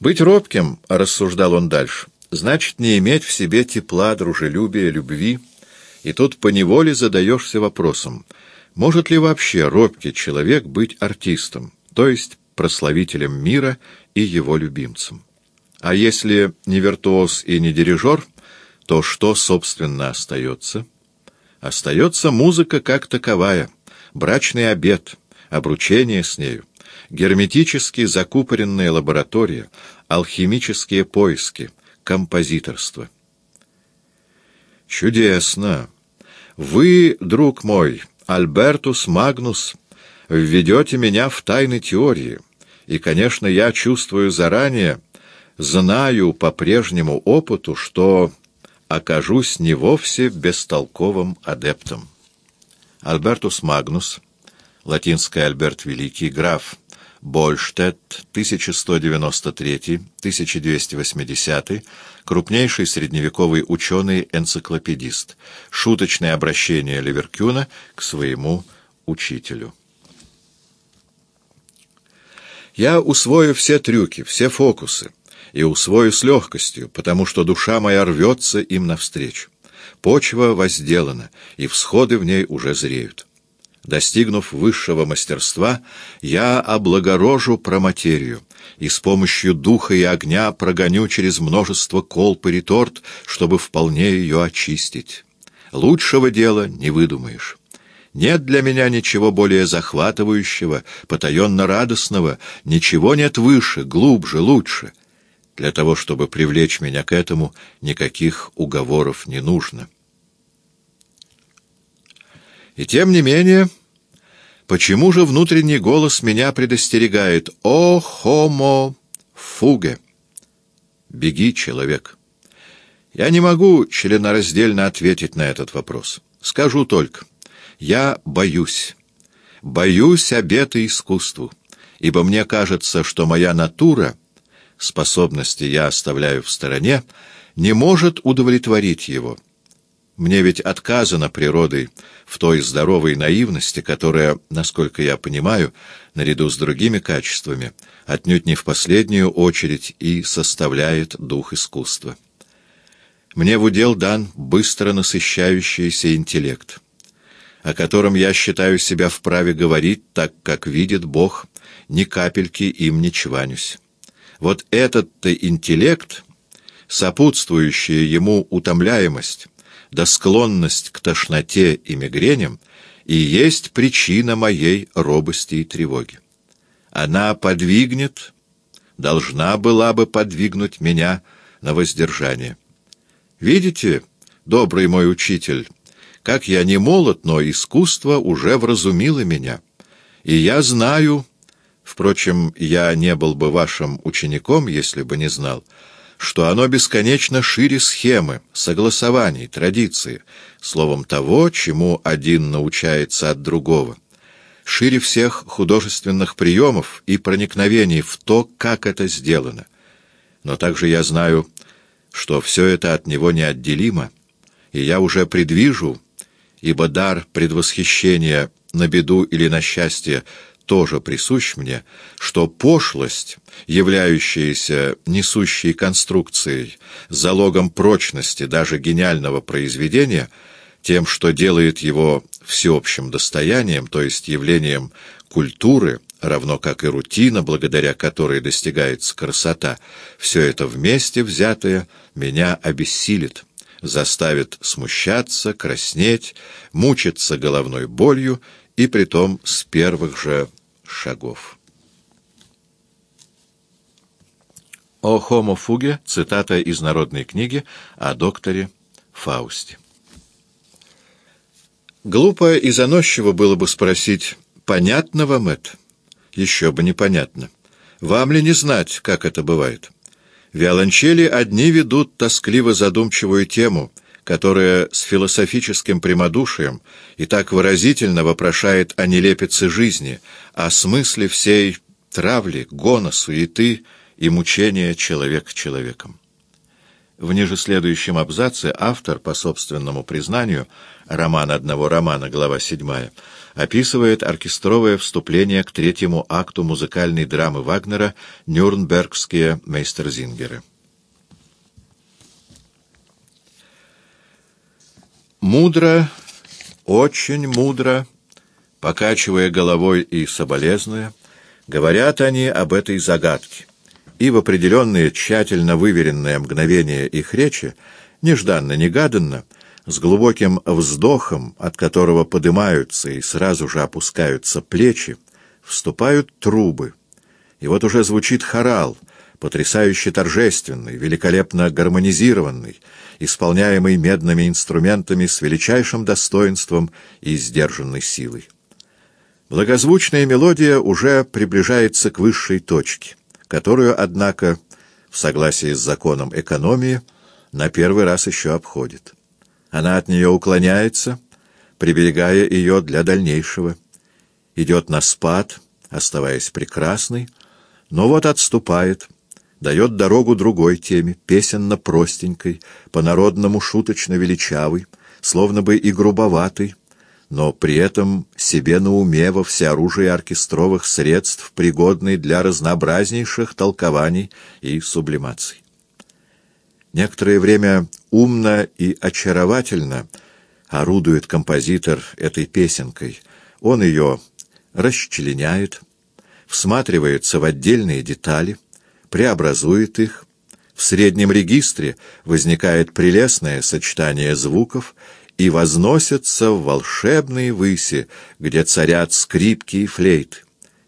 Быть робким, — рассуждал он дальше, — значит не иметь в себе тепла, дружелюбия, любви, и тут поневоле задаешься вопросом, может ли вообще робкий человек быть артистом, то есть прославителем мира и его любимцем? А если не виртуоз и не дирижер, то что, собственно, остается? Остается музыка как таковая, брачный обет, обручение с нею, герметически закупоренная лаборатория, алхимические поиски, композиторство. Чудесно! Вы, друг мой, Альбертус Магнус, введете меня в тайны теории, и, конечно, я чувствую заранее, знаю по прежнему опыту, что окажусь не вовсе бестолковым адептом. Альбертус Магнус, латинский Альберт Великий, граф Больштедт, 1193-1280, крупнейший средневековый ученый-энциклопедист. Шуточное обращение Ливеркюна к своему учителю. Я усвою все трюки, все фокусы, и усвою с легкостью, потому что душа моя рвется им навстречу. Почва возделана, и всходы в ней уже зреют. Достигнув высшего мастерства, я облагорожу проматерию и с помощью духа и огня прогоню через множество колб и реторт, чтобы вполне ее очистить. Лучшего дела не выдумаешь. Нет для меня ничего более захватывающего, потаенно радостного, ничего нет выше, глубже, лучше. Для того, чтобы привлечь меня к этому, никаких уговоров не нужно. И тем не менее, почему же внутренний голос меня предостерегает «О, хомо фуге!» «Беги, человек!» Я не могу членораздельно ответить на этот вопрос. Скажу только, я боюсь, боюсь обета искусству, ибо мне кажется, что моя натура, способности я оставляю в стороне, не может удовлетворить его» Мне ведь отказано природой в той здоровой наивности, которая, насколько я понимаю, наряду с другими качествами, отнюдь не в последнюю очередь и составляет дух искусства. Мне в удел дан быстро насыщающийся интеллект, о котором я считаю себя вправе говорить, так как видит Бог, ни капельки им не чванюсь. Вот этот-то интеллект, сопутствующая ему утомляемость, да склонность к тошноте и мигреням и есть причина моей робости и тревоги. Она подвигнет, должна была бы подвигнуть меня на воздержание. Видите, добрый мой учитель, как я не молод, но искусство уже вразумило меня, и я знаю, впрочем, я не был бы вашим учеником, если бы не знал, что оно бесконечно шире схемы, согласований, традиции, словом того, чему один научается от другого, шире всех художественных приемов и проникновений в то, как это сделано. Но также я знаю, что все это от него неотделимо, и я уже предвижу, ибо дар предвосхищения на беду или на счастье тоже присущ мне, что пошлость, являющаяся несущей конструкцией, залогом прочности даже гениального произведения, тем, что делает его всеобщим достоянием, то есть явлением культуры, равно как и рутина, благодаря которой достигается красота, все это вместе взятое меня обессилит, заставит смущаться, краснеть, мучиться головной болью и притом с первых же шагов. О хомо фуге, цитата из народной книги о докторе Фаусте. Глупо и заносчиво было бы спросить, понятно вам это? Еще бы непонятно. Вам ли не знать, как это бывает? Виолончели одни ведут тоскливо задумчивую тему — которая с философическим прямодушием и так выразительно вопрошает о нелепице жизни, о смысле всей травли, гона, суеты и мучения человек человеком. В ниже следующем абзаце автор, по собственному признанию, роман одного романа, глава 7, описывает оркестровое вступление к третьему акту музыкальной драмы Вагнера «Нюрнбергские мейстерзингеры». Мудро, очень мудро, покачивая головой и соболезнуя, говорят они об этой загадке и в определенные тщательно выверенные мгновения их речи, нежданно-негаданно, с глубоким вздохом, от которого поднимаются и сразу же опускаются плечи, вступают трубы. И вот уже звучит хорал, потрясающе торжественный, великолепно гармонизированный, исполняемый медными инструментами с величайшим достоинством и сдержанной силой. Благозвучная мелодия уже приближается к высшей точке которую, однако, в согласии с законом экономии, на первый раз еще обходит. Она от нее уклоняется, приберегая ее для дальнейшего, идет на спад, оставаясь прекрасной, но вот отступает, дает дорогу другой теме, песенно-простенькой, по-народному шуточно-величавой, словно бы и грубоватой, но при этом себе на уме во всеоружии оркестровых средств, пригодный для разнообразнейших толкований и сублимаций. Некоторое время умно и очаровательно орудует композитор этой песенкой. Он ее расчленяет, всматривается в отдельные детали, преобразует их, в среднем регистре возникает прелестное сочетание звуков и возносятся в волшебные выси, где царят скрипки и флейты.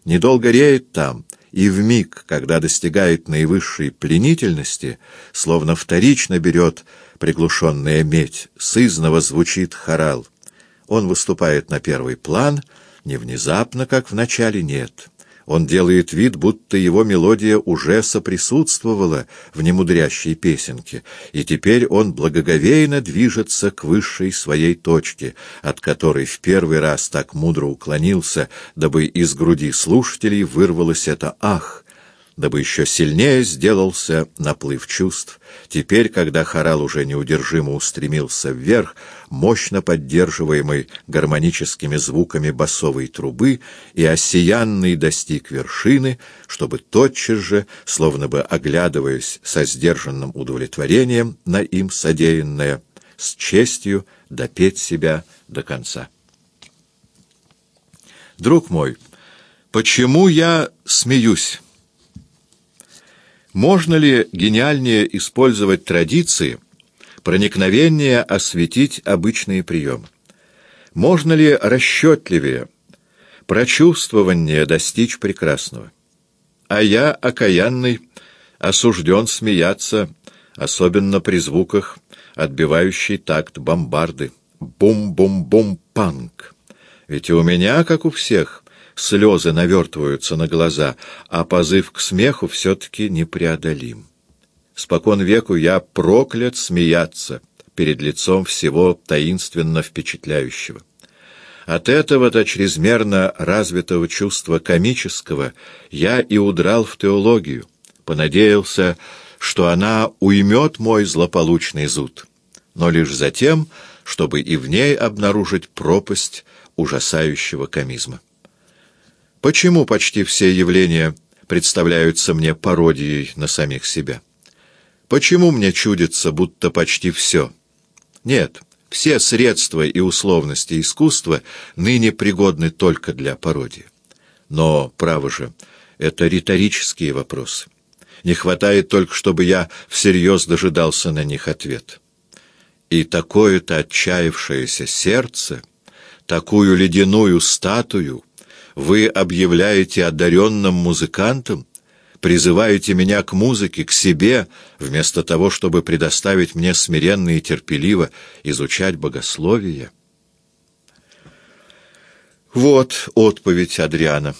Недолго реет там, и в миг, когда достигает наивысшей пленительности, словно вторично берет приглушенная медь, сызново звучит хорал. Он выступает на первый план, не внезапно, как в начале, нет. Он делает вид, будто его мелодия уже соприсутствовала в немудрящей песенке, и теперь он благоговейно движется к высшей своей точке, от которой в первый раз так мудро уклонился, дабы из груди слушателей вырвалось это «ах», дабы еще сильнее сделался наплыв чувств. Теперь, когда хорал уже неудержимо устремился вверх, мощно поддерживаемый гармоническими звуками басовой трубы, и осиянный достиг вершины, чтобы тотчас же, словно бы оглядываясь со сдержанным удовлетворением на им содеянное, с честью допеть себя до конца. Друг мой, почему я смеюсь? Можно ли гениальнее использовать традиции, проникновение осветить обычные приемы? Можно ли расчетливее, прочувствование достичь прекрасного? А я, окаянный, осужден смеяться, особенно при звуках, отбивающей такт бомбарды. Бум-бум-бум-панк. Ведь у меня, как у всех, слезы навертываются на глаза, а позыв к смеху все-таки непреодолим. Спокон веку я проклят смеяться перед лицом всего таинственно впечатляющего. От этого-то чрезмерно развитого чувства комического я и удрал в теологию, понадеялся, что она уймет мой злополучный зуд, но лишь затем, чтобы и в ней обнаружить пропасть ужасающего комизма. Почему почти все явления представляются мне пародией на самих себя? Почему мне чудится, будто почти все? Нет, все средства и условности искусства ныне пригодны только для пародии. Но, право же, это риторические вопросы. Не хватает только, чтобы я всерьез дожидался на них ответ. И такое-то отчаявшееся сердце, такую ледяную статую — вы объявляете одаренным музыкантом, призываете меня к музыке, к себе, вместо того, чтобы предоставить мне смиренно и терпеливо изучать богословие. Вот отповедь Адриана.